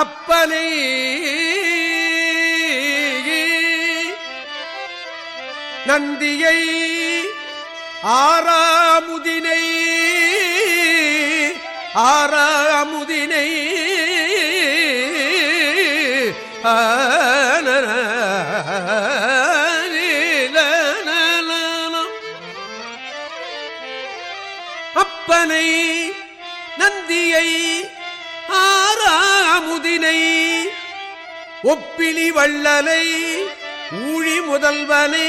அப்பனை. நந்தியை ஆறாமுதினை ஆறாமுதினை. அப்பனை நந்தியை ஆறாமுதினை ஒப்பிலி வள்ளலை ஊழி முதல்வனை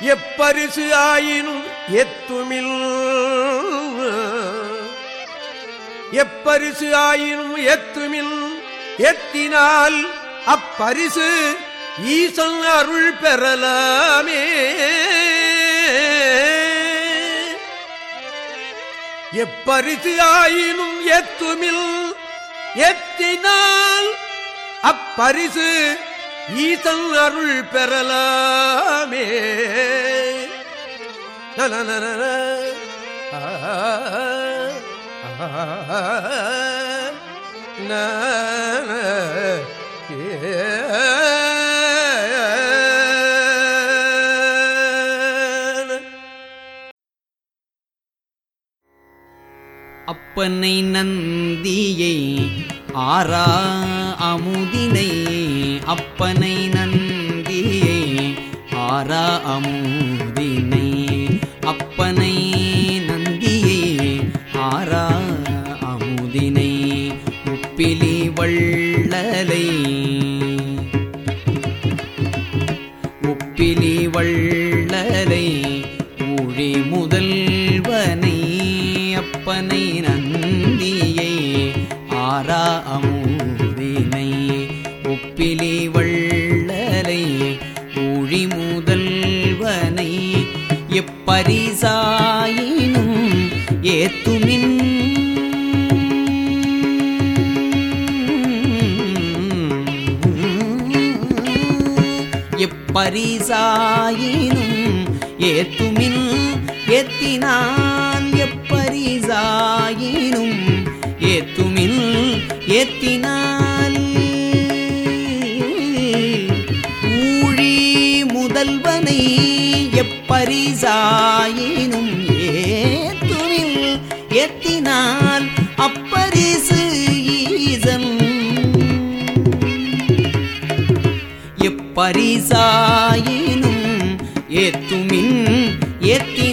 எப்பரிசு ஆயினும் எத்துமில். எப்பரிசு ஆயினும் எத்துமில் எத்தினால் அப்பரிசு ஈசன் அருள் பெறலாமே. எப்பரிசு ஆயினும் எத்துமில் எத்தினால் அப்பரிசு ஈசன் அருள் பெறலாமே நன ஆ, அப்பனை நந்தியை ஆரா அமுதினை அப்பனை நந்தியை ஆரா அமுதினை அப்பனை நந்தியை ஆரா அமுதினை முப்பிலி வள்ளலை முப்பிலி வள்ளலை ஊழி முதல் அப்பனை நந்தியை ஆரா அமுதினை ஒப்பிலி வள்ளலை ஊழி முதல்வனை எப்பரிசாயினும் ஏத்துமின். எப்பரிசாயினும் ஏத்துமின் ஏத்தினான். பரிசாயினும் ஏத்துமில் ஏத்தினால். ஊழி முதல்வனை எப்பரிசாயினும் ஏத்துமில் ஏத்தினால் அப்பரிசு ஈசன். எப்பரிசாயினும் ஏத்துமின் ஏத்தினால்.